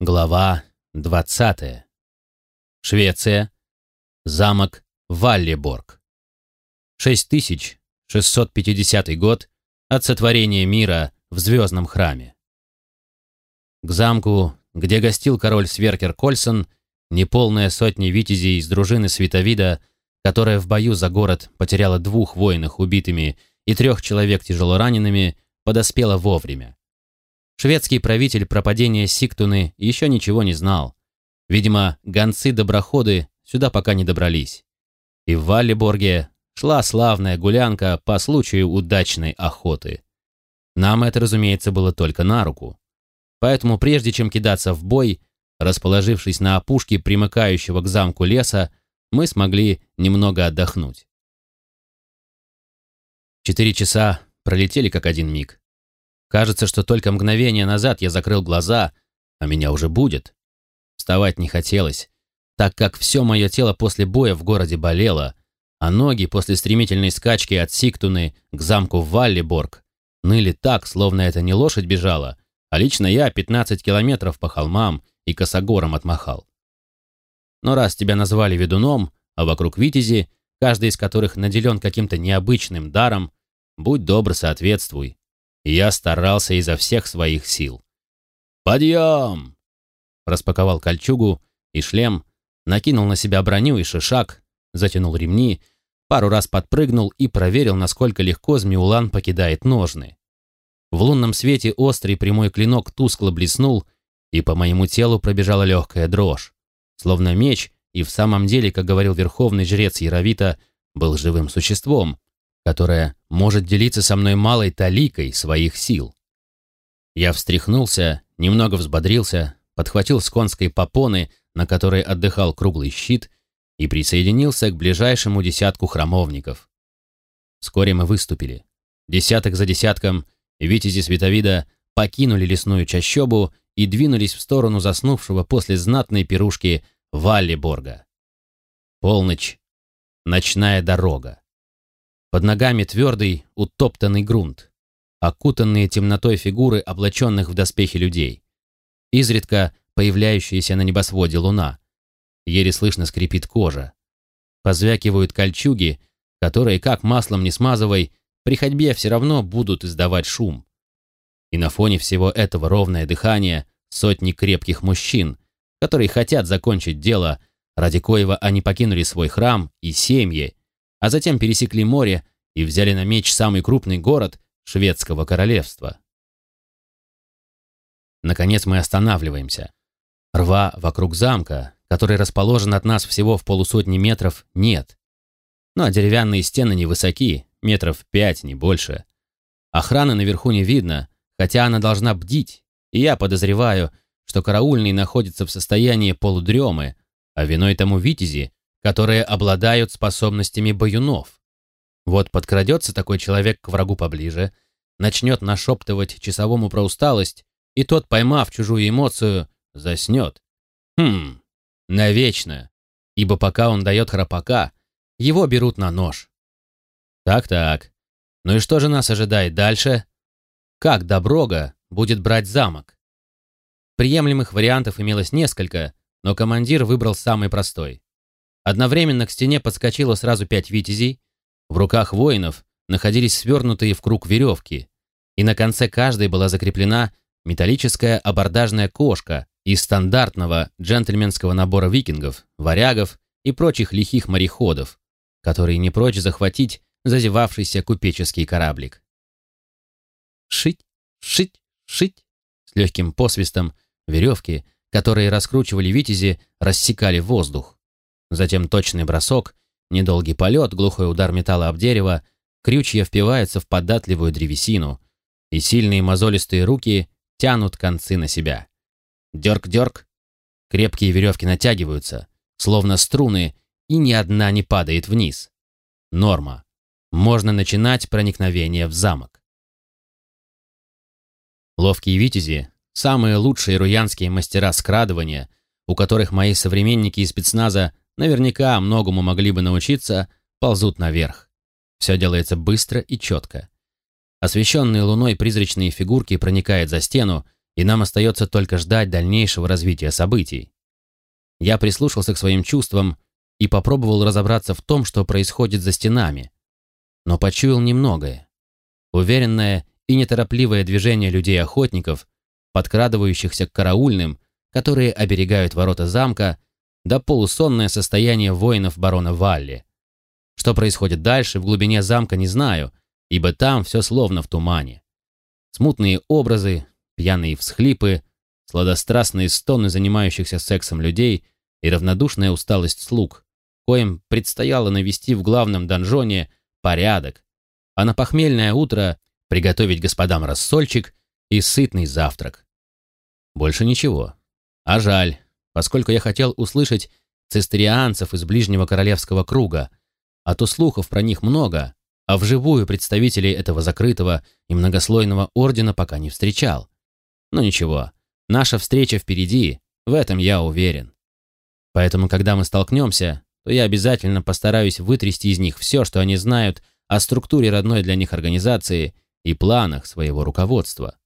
Глава 20. Швеция. Замок Валлеборг. 6650 год от сотворения мира в Звездном храме. К замку, где гостил король Сверкер Кольсон, неполная сотня витязей из дружины Световида, которая в бою за город потеряла двух воинов убитыми и трех человек тяжелоранеными, подоспела вовремя. Шведский правитель про падение Сиктуны еще ничего не знал. Видимо, гонцы-доброходы сюда пока не добрались. И в Валлиборге шла славная гулянка по случаю удачной охоты. Нам это, разумеется, было только на руку. Поэтому прежде чем кидаться в бой, расположившись на опушке примыкающего к замку леса, мы смогли немного отдохнуть. Четыре часа пролетели как один миг. Кажется, что только мгновение назад я закрыл глаза, а меня уже будет. Вставать не хотелось, так как все мое тело после боя в городе болело, а ноги после стремительной скачки от Сиктуны к замку в Валлиборг ныли так, словно это не лошадь бежала, а лично я 15 километров по холмам и косогорам отмахал. Но раз тебя назвали ведуном, а вокруг витязи, каждый из которых наделен каким-то необычным даром, будь добр, соответствуй я старался изо всех своих сил. «Подъем!» Распаковал кольчугу и шлем, накинул на себя броню и шишак, затянул ремни, пару раз подпрыгнул и проверил, насколько легко Змеулан покидает ножны. В лунном свете острый прямой клинок тускло блеснул, и по моему телу пробежала легкая дрожь. Словно меч, и в самом деле, как говорил верховный жрец Яровита, был живым существом, которая может делиться со мной малой таликой своих сил. Я встряхнулся, немного взбодрился, подхватил с конской попоны, на которой отдыхал круглый щит, и присоединился к ближайшему десятку храмовников. Вскоре мы выступили. Десяток за десятком витязи Световида покинули лесную чащобу и двинулись в сторону заснувшего после знатной пирушки Валлиборга. Полночь. Ночная дорога. Под ногами твердый, утоптанный грунт, окутанные темнотой фигуры облаченных в доспехи людей. Изредка появляющаяся на небосводе луна. Еле слышно скрипит кожа. Позвякивают кольчуги, которые, как маслом не смазывай, при ходьбе все равно будут издавать шум. И на фоне всего этого ровное дыхание сотни крепких мужчин, которые хотят закончить дело, ради коего они покинули свой храм и семьи, а затем пересекли море и взяли на меч самый крупный город шведского королевства. Наконец мы останавливаемся. Рва вокруг замка, который расположен от нас всего в полусотни метров, нет. Ну а деревянные стены невысоки, метров пять, не больше. Охраны наверху не видно, хотя она должна бдить, и я подозреваю, что караульный находится в состоянии полудремы, а виной тому витязи, которые обладают способностями баюнов. Вот подкрадется такой человек к врагу поближе, начнет нашептывать часовому про усталость, и тот, поймав чужую эмоцию, заснет. Хм, навечно, ибо пока он дает храпака, его берут на нож. Так-так, ну и что же нас ожидает дальше? Как Доброга будет брать замок? Приемлемых вариантов имелось несколько, но командир выбрал самый простой. Одновременно к стене подскочило сразу пять витязей. В руках воинов находились свернутые в круг веревки, и на конце каждой была закреплена металлическая абордажная кошка из стандартного джентльменского набора викингов, варягов и прочих лихих мореходов, которые не прочь захватить зазевавшийся купеческий кораблик. Шить, шить, шить. С легким посвистом веревки, которые раскручивали витязи, рассекали воздух. Затем точный бросок, недолгий полет, глухой удар металла об дерево, крючья впиваются в податливую древесину, и сильные мозолистые руки тянут концы на себя. Дерг-дерг, крепкие веревки натягиваются, словно струны, и ни одна не падает вниз. Норма. Можно начинать проникновение в замок. Ловкие витязи, самые лучшие руянские мастера скрадывания, у которых мои современники из спецназа наверняка многому могли бы научиться, ползут наверх. Все делается быстро и четко. Освещенные луной призрачные фигурки проникают за стену, и нам остается только ждать дальнейшего развития событий. Я прислушался к своим чувствам и попробовал разобраться в том, что происходит за стенами, но почуял немногое. Уверенное и неторопливое движение людей-охотников, подкрадывающихся к караульным, которые оберегают ворота замка, да полусонное состояние воинов барона Валли. Что происходит дальше, в глубине замка не знаю, ибо там все словно в тумане. Смутные образы, пьяные всхлипы, сладострастные стоны занимающихся сексом людей и равнодушная усталость слуг, коим предстояло навести в главном донжоне порядок, а на похмельное утро приготовить господам рассольчик и сытный завтрак. Больше ничего. А жаль, поскольку я хотел услышать цистерианцев из ближнего королевского круга, а то слухов про них много, а вживую представителей этого закрытого и многослойного ордена пока не встречал. Но ничего, наша встреча впереди, в этом я уверен. Поэтому, когда мы столкнемся, то я обязательно постараюсь вытрясти из них все, что они знают о структуре родной для них организации и планах своего руководства.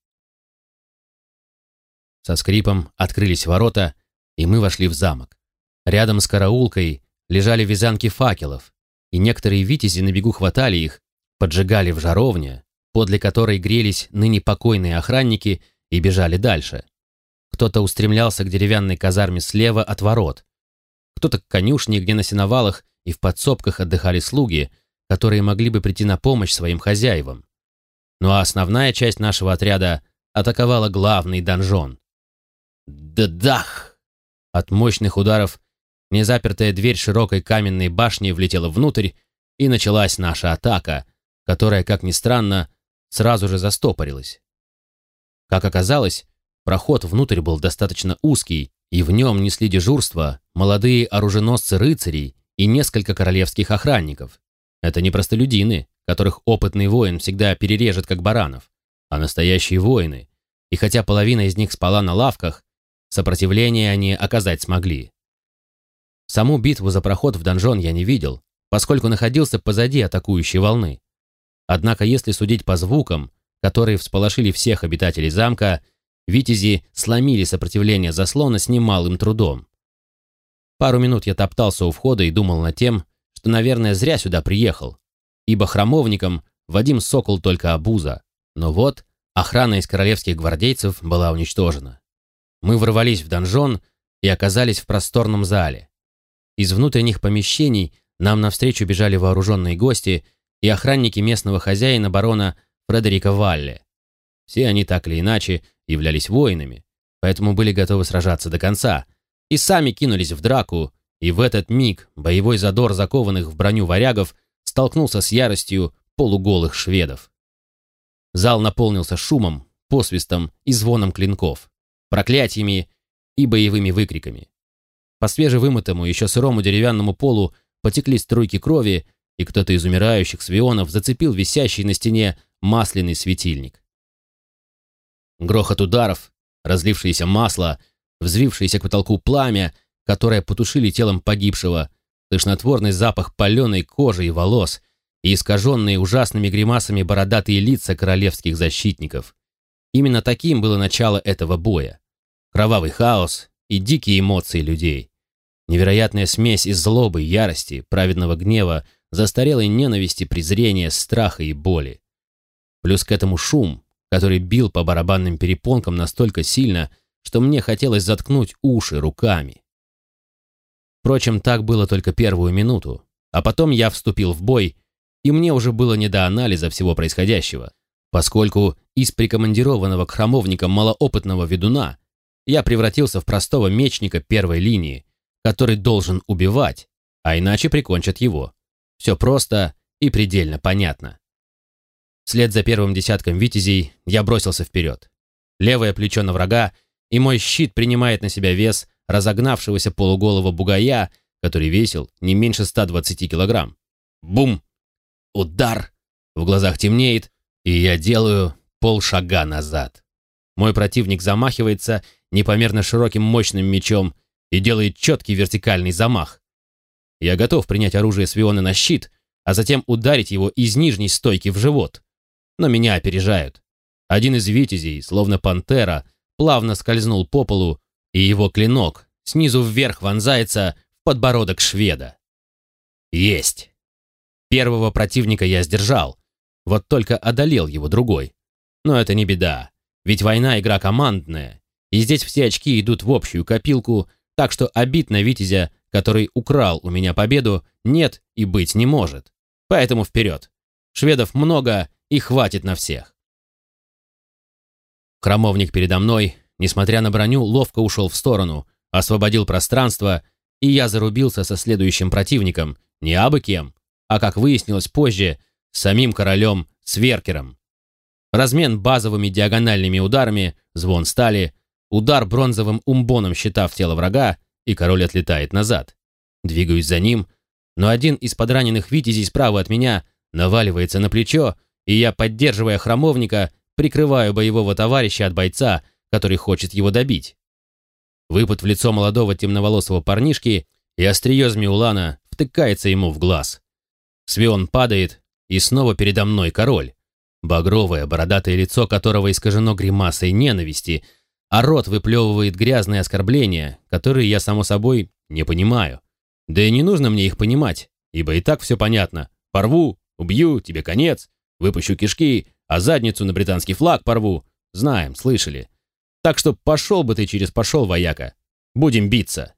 Со скрипом открылись ворота, и мы вошли в замок. Рядом с караулкой лежали вязанки факелов, и некоторые витязи на бегу хватали их, поджигали в жаровне, подле которой грелись ныне покойные охранники и бежали дальше. Кто-то устремлялся к деревянной казарме слева от ворот, кто-то к конюшне, где на сеновалах и в подсобках отдыхали слуги, которые могли бы прийти на помощь своим хозяевам. Ну а основная часть нашего отряда атаковала главный донжон. Да-дах! От мощных ударов незапертая дверь широкой каменной башни влетела внутрь, и началась наша атака, которая, как ни странно, сразу же застопорилась. Как оказалось, проход внутрь был достаточно узкий, и в нем несли дежурство молодые оруженосцы рыцарей и несколько королевских охранников. Это не простолюдины, которых опытный воин всегда перережет как баранов, а настоящие воины, и хотя половина из них спала на лавках, сопротивление они оказать смогли. Саму битву за проход в донжон я не видел, поскольку находился позади атакующей волны. Однако, если судить по звукам, которые всполошили всех обитателей замка, витязи сломили сопротивление заслона с немалым трудом. Пару минут я топтался у входа и думал над тем, что, наверное, зря сюда приехал, ибо храмовником Вадим Сокол только обуза. Но вот охрана из королевских гвардейцев была уничтожена. Мы ворвались в донжон и оказались в просторном зале. Из внутренних помещений нам навстречу бежали вооруженные гости и охранники местного хозяина барона Фредерика Валле. Все они так или иначе являлись воинами, поэтому были готовы сражаться до конца, и сами кинулись в драку, и в этот миг боевой задор закованных в броню варягов столкнулся с яростью полуголых шведов. Зал наполнился шумом, посвистом и звоном клинков, проклятиями и боевыми выкриками. По свежевымытому, еще сырому деревянному полу потекли струйки крови, и кто-то из умирающих свионов зацепил висящий на стене масляный светильник. Грохот ударов, разлившееся масло, взвившееся к потолку пламя, которое потушили телом погибшего, тошнотворный запах паленой кожи и волос и искаженные ужасными гримасами бородатые лица королевских защитников. Именно таким было начало этого боя. Кровавый хаос и дикие эмоции людей. Невероятная смесь из злобы, ярости, праведного гнева, застарелой ненависти, презрения, страха и боли. Плюс к этому шум, который бил по барабанным перепонкам настолько сильно, что мне хотелось заткнуть уши руками. Впрочем, так было только первую минуту, а потом я вступил в бой, и мне уже было не до анализа всего происходящего, поскольку из прикомандированного к храмовникам малоопытного ведуна я превратился в простого мечника первой линии, который должен убивать, а иначе прикончат его. Все просто и предельно понятно. Вслед за первым десятком витязей я бросился вперед. Левое плечо на врага, и мой щит принимает на себя вес разогнавшегося полуголого бугая, который весил не меньше 120 килограмм. Бум! Удар! В глазах темнеет, и я делаю полшага назад. Мой противник замахивается непомерно широким мощным мечом и делает четкий вертикальный замах. Я готов принять оружие Свиона на щит, а затем ударить его из нижней стойки в живот но меня опережают. Один из витязей, словно пантера, плавно скользнул по полу, и его клинок снизу вверх вонзается в подбородок шведа. Есть. Первого противника я сдержал, вот только одолел его другой. Но это не беда, ведь война игра командная, и здесь все очки идут в общую копилку, так что обид на Витязя, который украл у меня победу, нет и быть не может. Поэтому вперед. Шведов много и хватит на всех. Хромовник передо мной, несмотря на броню, ловко ушел в сторону, освободил пространство, и я зарубился со следующим противником, не абы кем, а, как выяснилось позже, самим королем Сверкером. Размен базовыми диагональными ударами, звон стали, удар бронзовым умбоном щита в тело врага, и король отлетает назад. Двигаюсь за ним, но один из подраненных витязей справа от меня наваливается на плечо, и я, поддерживая храмовника, прикрываю боевого товарища от бойца, который хочет его добить. Выпад в лицо молодого темноволосого парнишки, и острие Змеулана втыкается ему в глаз. Свион падает, и снова передо мной король. Багровое, бородатое лицо которого искажено гримасой ненависти, а рот выплевывает грязные оскорбления, которые я, само собой, не понимаю. Да и не нужно мне их понимать, ибо и так все понятно. Порву, убью, тебе конец, выпущу кишки, а задницу на британский флаг порву. Знаем, слышали. Так что пошел бы ты через пошел, вояка. Будем биться.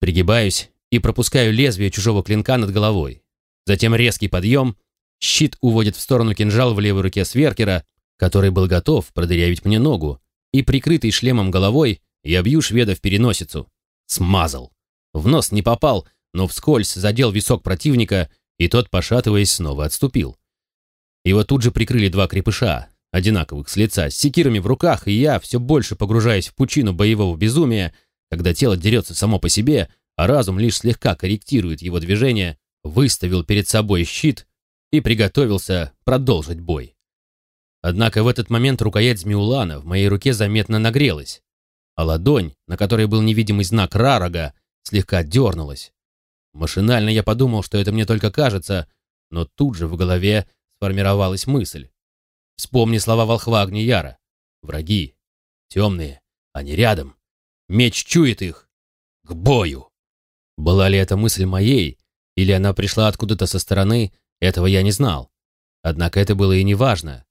Пригибаюсь и пропускаю лезвие чужого клинка над головой. Затем резкий подъем, щит уводит в сторону кинжал в левой руке Сверкера, который был готов продырявить мне ногу, и, прикрытый шлемом головой, я бью шведа в переносицу. Смазал. В нос не попал, но вскользь задел висок противника, и тот, пошатываясь, снова отступил. Его тут же прикрыли два крепыша, одинаковых с лица, с секирами в руках, и я, все больше погружаясь в пучину боевого безумия, когда тело дерется само по себе, а разум лишь слегка корректирует его движение, выставил перед собой щит и приготовился продолжить бой. Однако в этот момент рукоять Змеулана в моей руке заметно нагрелась, а ладонь, на которой был невидимый знак Рарага, слегка дернулась. Машинально я подумал, что это мне только кажется, но тут же в голове сформировалась мысль. Вспомни слова волхва Агнияра. Враги. Темные. Они рядом. Меч чует их. К бою. Была ли это мысль моей, или она пришла откуда-то со стороны, этого я не знал. Однако это было и не важно.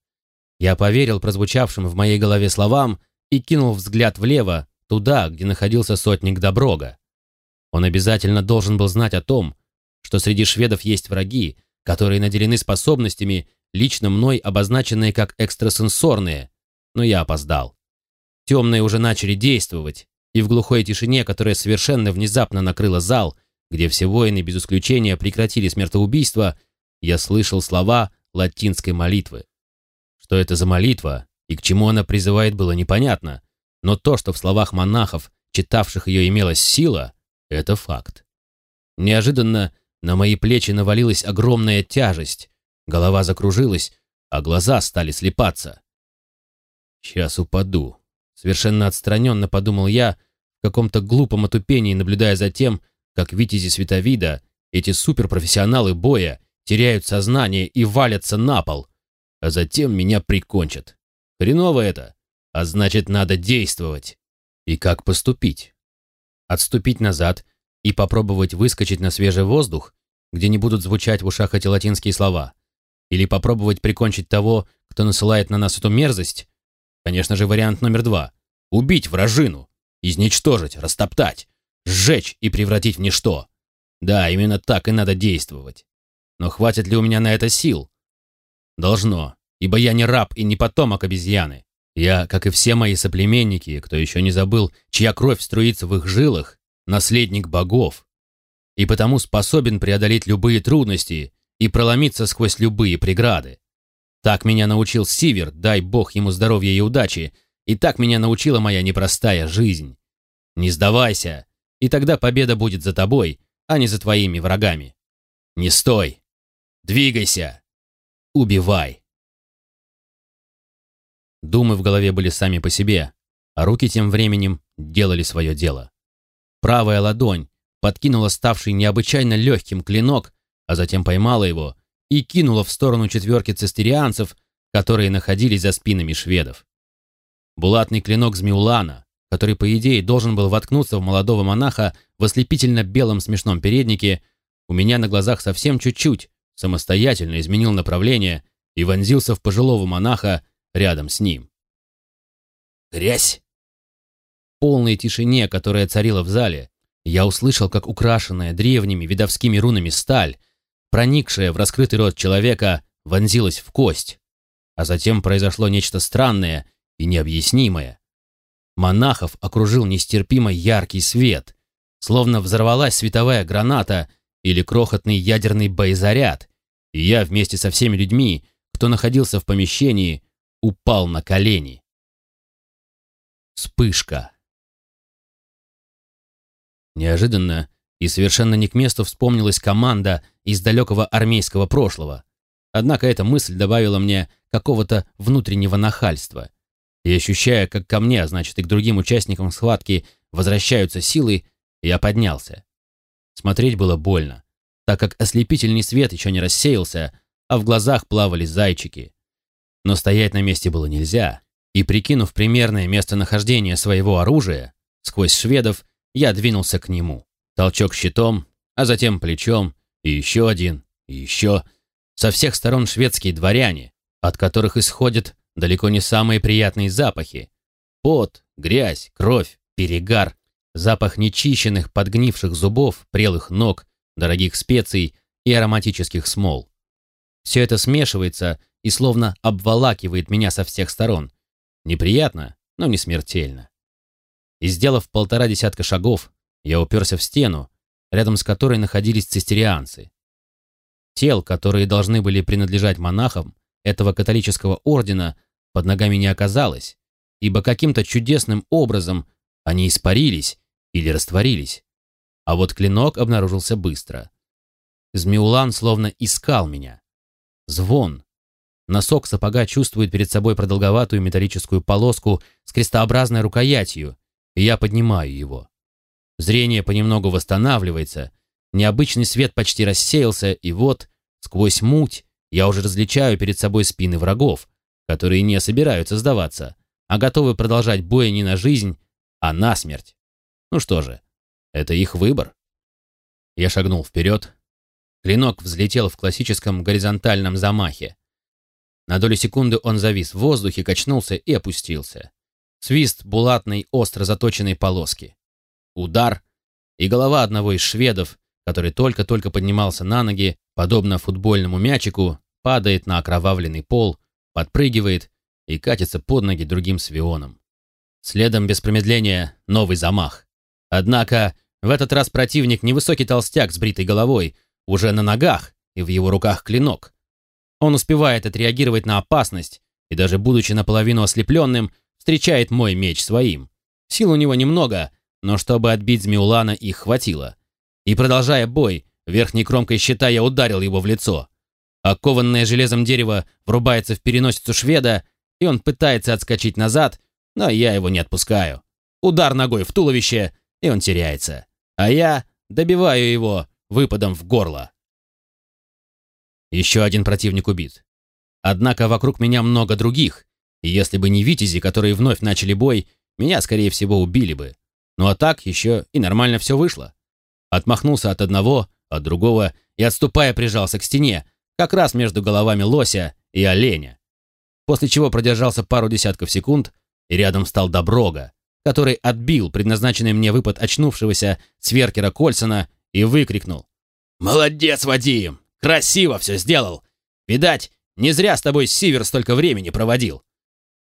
Я поверил прозвучавшим в моей голове словам и кинул взгляд влево, туда, где находился сотник Доброга. Он обязательно должен был знать о том, что среди шведов есть враги, которые наделены способностями, лично мной обозначенные как экстрасенсорные, но я опоздал. Темные уже начали действовать, и в глухой тишине, которая совершенно внезапно накрыла зал, где все воины без исключения прекратили смертоубийство, я слышал слова латинской молитвы. Что это за молитва и к чему она призывает, было непонятно, но то, что в словах монахов, читавших ее, имелась сила, это факт. Неожиданно на мои плечи навалилась огромная тяжесть, голова закружилась, а глаза стали слепаться. «Сейчас упаду», — совершенно отстраненно подумал я, в каком-то глупом отупении, наблюдая за тем, как витязи световида, эти суперпрофессионалы боя, теряют сознание и валятся на пол, а затем меня прикончат. Хреново это, а значит, надо действовать. И как поступить? Отступить назад и попробовать выскочить на свежий воздух, где не будут звучать в ушах эти латинские слова? Или попробовать прикончить того, кто насылает на нас эту мерзость? Конечно же, вариант номер два. Убить вражину. Изничтожить, растоптать, сжечь и превратить в ничто. Да, именно так и надо действовать. Но хватит ли у меня на это сил? Должно, ибо я не раб и не потомок обезьяны. Я, как и все мои соплеменники, кто еще не забыл, чья кровь струится в их жилах, наследник богов, и потому способен преодолеть любые трудности и проломиться сквозь любые преграды. Так меня научил Сивер, дай бог ему здоровья и удачи, и так меня научила моя непростая жизнь. Не сдавайся, и тогда победа будет за тобой, а не за твоими врагами. Не стой. Двигайся. Убивай. Думы в голове были сами по себе, а руки тем временем делали свое дело. Правая ладонь подкинула ставший необычайно легким клинок, а затем поймала его и кинула в сторону четверки цистерианцев, которые находились за спинами шведов. булатный клинок Змеулана, который, по идее, должен был воткнуться в молодого монаха в ослепительно белом смешном переднике, у меня на глазах совсем чуть-чуть самостоятельно изменил направление и вонзился в пожилого монаха рядом с ним. Грязь! В полной тишине, которая царила в зале, я услышал, как украшенная древними видовскими рунами сталь, проникшая в раскрытый рот человека, вонзилась в кость. А затем произошло нечто странное и необъяснимое. Монахов окружил нестерпимо яркий свет, словно взорвалась световая граната или крохотный ядерный боезаряд, и я вместе со всеми людьми, кто находился в помещении, упал на колени. Вспышка. Неожиданно и совершенно не к месту вспомнилась команда из далекого армейского прошлого. Однако эта мысль добавила мне какого-то внутреннего нахальства. И ощущая, как ко мне, а значит и к другим участникам схватки, возвращаются силы, я поднялся. Смотреть было больно, так как ослепительный свет еще не рассеялся, а в глазах плавали зайчики. Но стоять на месте было нельзя, и, прикинув примерное местонахождение своего оружия, сквозь шведов я двинулся к нему. Толчок щитом, а затем плечом, и еще один, и еще. Со всех сторон шведские дворяне, от которых исходят далеко не самые приятные запахи. Пот, грязь, кровь, перегар, запах нечищенных, подгнивших зубов, прелых ног, дорогих специй и ароматических смол. Все это смешивается и словно обволакивает меня со всех сторон. Неприятно, но не смертельно и, сделав полтора десятка шагов, я уперся в стену, рядом с которой находились цистерианцы. Тел, которые должны были принадлежать монахам этого католического ордена, под ногами не оказалось, ибо каким-то чудесным образом они испарились или растворились. А вот клинок обнаружился быстро. Змеулан словно искал меня. Звон. Носок сапога чувствует перед собой продолговатую металлическую полоску с крестообразной рукоятью, и я поднимаю его. Зрение понемногу восстанавливается, необычный свет почти рассеялся, и вот, сквозь муть, я уже различаю перед собой спины врагов, которые не собираются сдаваться, а готовы продолжать бой не на жизнь, а на смерть. Ну что же, это их выбор. Я шагнул вперед. Клинок взлетел в классическом горизонтальном замахе. На долю секунды он завис в воздухе, качнулся и опустился свист булатной остро заточенной полоски. Удар, и голова одного из шведов, который только-только поднимался на ноги, подобно футбольному мячику, падает на окровавленный пол, подпрыгивает и катится под ноги другим свионом. Следом без промедления новый замах. Однако в этот раз противник невысокий толстяк с бритой головой, уже на ногах и в его руках клинок. Он успевает отреагировать на опасность и даже будучи наполовину ослепленным, встречает мой меч своим. Сил у него немного, но чтобы отбить Змеулана их хватило. И продолжая бой, верхней кромкой щита я ударил его в лицо. Окованное железом дерево врубается в переносицу шведа, и он пытается отскочить назад, но я его не отпускаю. Удар ногой в туловище, и он теряется. А я добиваю его выпадом в горло. Еще один противник убит. Однако вокруг меня много других, и если бы не витязи, которые вновь начали бой, меня, скорее всего, убили бы. Ну а так еще и нормально все вышло. Отмахнулся от одного, от другого и, отступая, прижался к стене, как раз между головами лося и оленя. После чего продержался пару десятков секунд, и рядом стал Доброга, который отбил предназначенный мне выпад очнувшегося сверкера Кольсона и выкрикнул. «Молодец, Вадим! Красиво все сделал! Видать, не зря с тобой Сивер столько времени проводил!»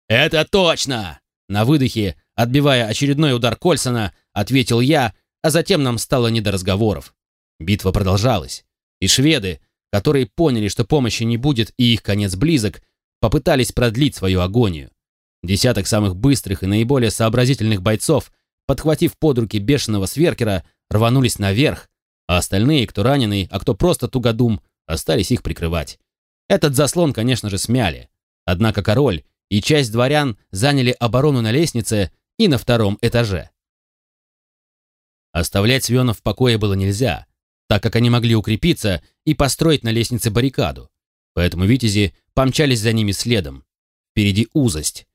«Это точно!» На выдохе, отбивая очередной удар Кольсона, ответил я, а затем нам стало не до разговоров. Битва продолжалась, и шведы, которые поняли, что помощи не будет и их конец близок, попытались продлить свою агонию. Десяток самых быстрых и наиболее сообразительных бойцов, подхватив под руки бешеного сверкера, рванулись наверх, а остальные, кто раненый, а кто просто тугодум, остались их прикрывать. Этот заслон, конечно же, смяли. Однако король и часть дворян заняли оборону на лестнице и на втором этаже. Оставлять Свионов в покое было нельзя, так как они могли укрепиться и построить на лестнице баррикаду. Поэтому витязи помчались за ними следом. Впереди узость.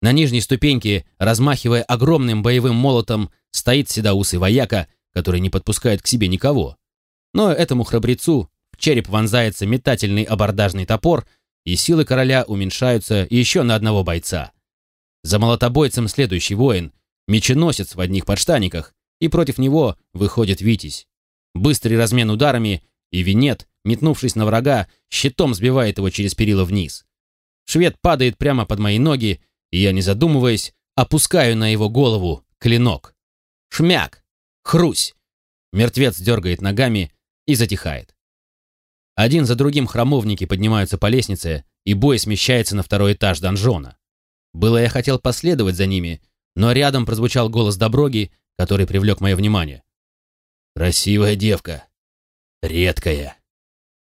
На нижней ступеньке, размахивая огромным боевым молотом, стоит седоусый вояка, который не подпускает к себе никого. Но этому храбрецу в череп вонзается метательный абордажный топор, и силы короля уменьшаются еще на одного бойца. За молотобойцем следующий воин, меченосец в одних подштаниках, и против него выходит Витязь. Быстрый размен ударами, и Винет, метнувшись на врага, щитом сбивает его через перила вниз. Швед падает прямо под мои ноги, и я, не задумываясь, опускаю на его голову клинок. Шмяк! Хрусь! Мертвец дергает ногами и затихает. Один за другим храмовники поднимаются по лестнице, и бой смещается на второй этаж донжона. Было я хотел последовать за ними, но рядом прозвучал голос Доброги, который привлек мое внимание. «Красивая девка. Редкая».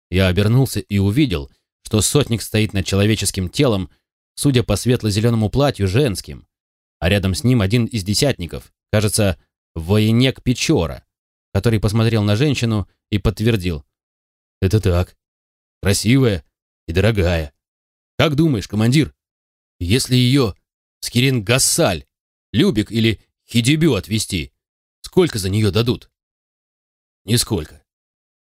Я обернулся и увидел, что сотник стоит над человеческим телом, судя по светло-зеленому платью, женским, а рядом с ним один из десятников, кажется, военек Печора, который посмотрел на женщину и подтвердил. «Это так. Красивая и дорогая. Как думаешь, командир, если ее с Кирин-Гассаль, Любик или Хидебю отвезти, сколько за нее дадут?» «Нисколько.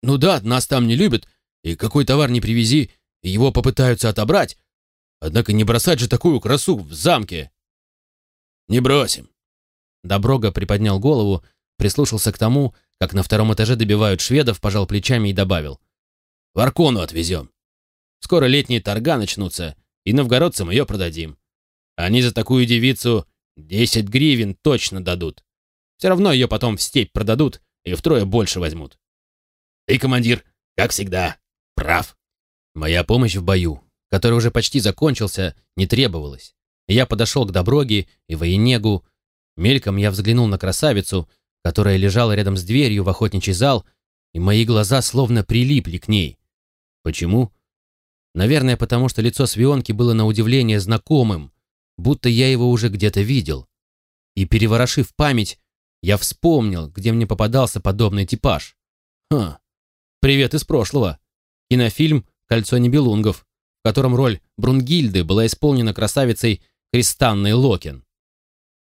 Ну да, нас там не любят, и какой товар не привези, его попытаются отобрать. Однако не бросать же такую красу в замке!» «Не бросим!» Доброга приподнял голову, прислушался к тому, как на втором этаже добивают шведов, пожал плечами и добавил. «В Аркону отвезем. Скоро летние торга начнутся, и новгородцам ее продадим. Они за такую девицу десять гривен точно дадут. Все равно ее потом в степь продадут и втрое больше возьмут. Ты, командир, как всегда, прав. Моя помощь в бою, который уже почти закончился, не требовалась. Я подошел к Доброге и Военегу. Мельком я взглянул на красавицу, которая лежала рядом с дверью в охотничий зал, и мои глаза словно прилипли к ней. Почему? Наверное, потому что лицо Свионки было на удивление знакомым, будто я его уже где-то видел. И переворошив память, я вспомнил, где мне попадался подобный типаж. Ха, привет из прошлого. Кинофильм «Кольцо небелунгов», в котором роль Брунгильды была исполнена красавицей Кристанной Локин.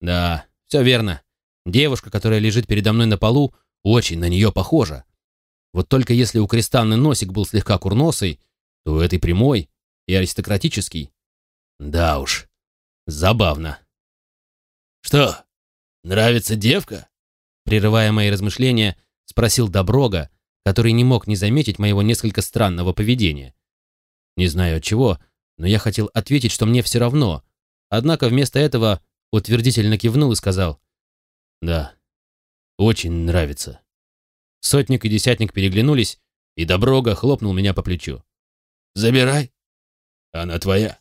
Да, все верно. Девушка, которая лежит передо мной на полу, очень на нее похожа. Вот только если у Кристанны носик был слегка курносый, то у этой прямой и аристократический. Да уж, забавно. «Что, нравится девка?» Прерывая мои размышления, спросил Доброга, который не мог не заметить моего несколько странного поведения. Не знаю от чего, но я хотел ответить, что мне все равно, однако вместо этого утвердительно кивнул и сказал «Да, очень нравится». Сотник и десятник переглянулись, и Доброга хлопнул меня по плечу. «Забирай, она твоя».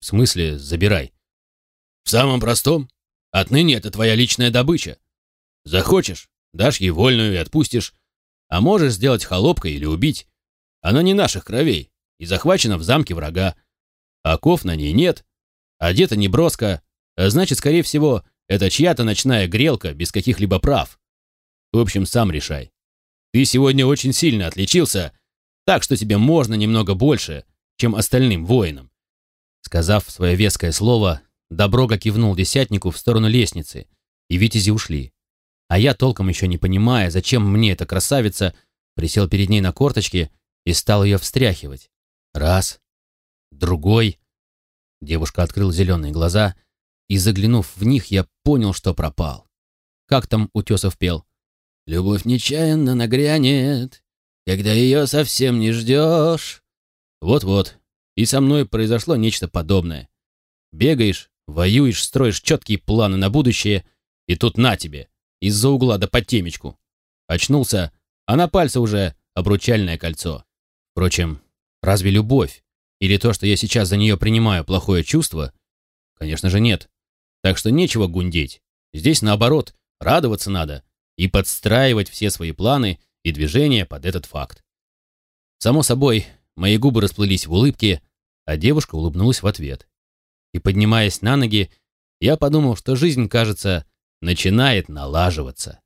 «В смысле забирай?» «В самом простом. Отныне это твоя личная добыча. Захочешь, дашь ей вольную и отпустишь, а можешь сделать холопкой или убить. Она не наших кровей и захвачена в замке врага. Оков на ней нет, одета не броско, а значит, скорее всего, это чья-то ночная грелка без каких-либо прав. В общем, сам решай. Ты сегодня очень сильно отличился, так что тебе можно немного больше, чем остальным воинам. Сказав свое веское слово, Доброга кивнул десятнику в сторону лестницы, и витязи ушли. А я, толком еще не понимая, зачем мне эта красавица, присел перед ней на корточки и стал ее встряхивать. Раз, другой. Девушка открыла зеленые глаза, и, заглянув в них, я понял, что пропал. Как там Утесов пел? «Любовь нечаянно нагрянет, когда ее совсем не ждешь». Вот-вот, и со мной произошло нечто подобное. Бегаешь, Воюешь, строишь четкие планы на будущее, и тут на тебе, из-за угла да под темечку. Очнулся, а на пальце уже обручальное кольцо. Впрочем, разве любовь или то, что я сейчас за нее принимаю, плохое чувство? Конечно же нет. Так что нечего гундеть. Здесь, наоборот, радоваться надо и подстраивать все свои планы и движения под этот факт. Само собой, мои губы расплылись в улыбке, а девушка улыбнулась в ответ и, поднимаясь на ноги, я подумал, что жизнь, кажется, начинает налаживаться.